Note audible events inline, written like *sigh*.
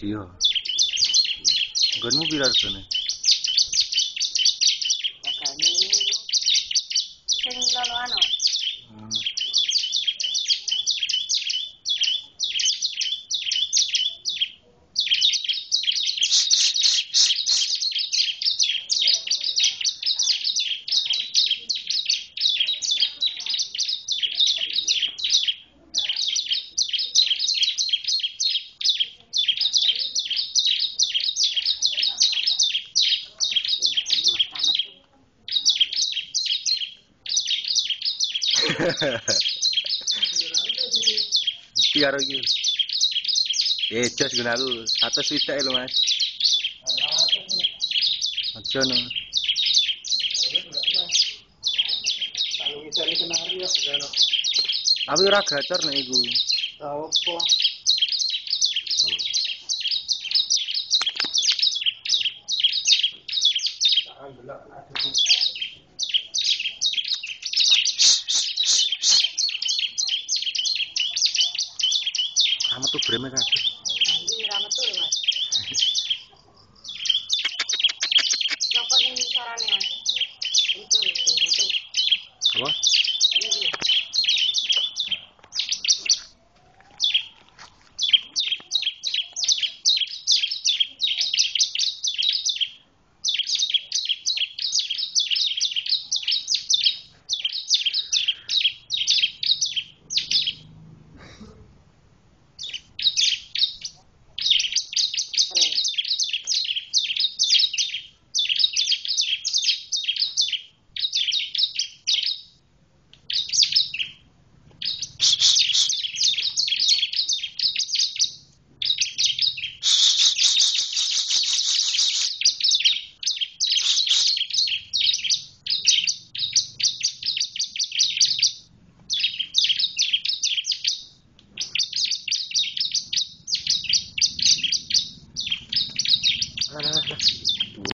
ટીઓ ઘણું બિરાડશો ને? Thank you. *laughs* Piar iki. Eh, jos guna aku. Mas. Aja no. Tapi ora gacor nek iku. Ramet tuh bremnya kan? ini ramet tuh mas Napa ini sarane mas? Itu, itu, itu. Apa? Ver ver ver.